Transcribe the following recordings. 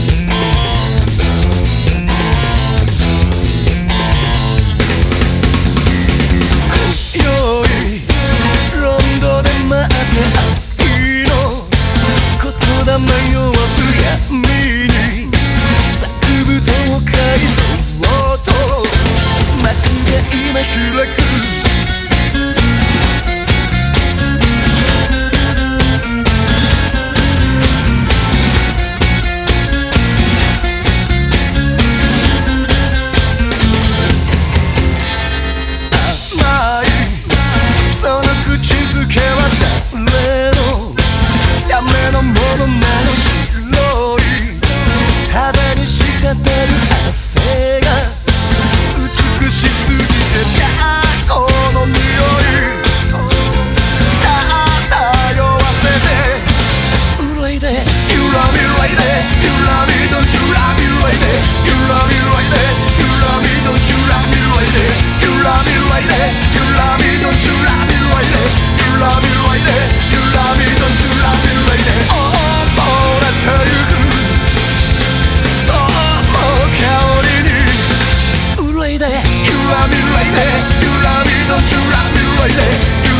Peace. しすぎじゃあこの匂いわせて。憂いで揺らみらいで。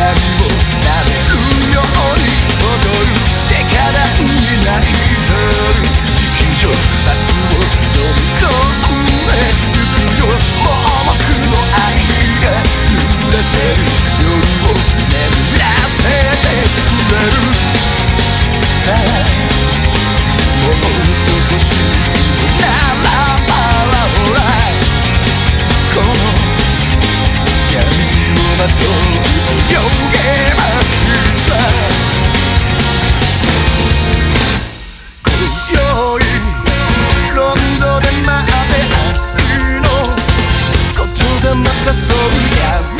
いで待って愛の言霊誘う闇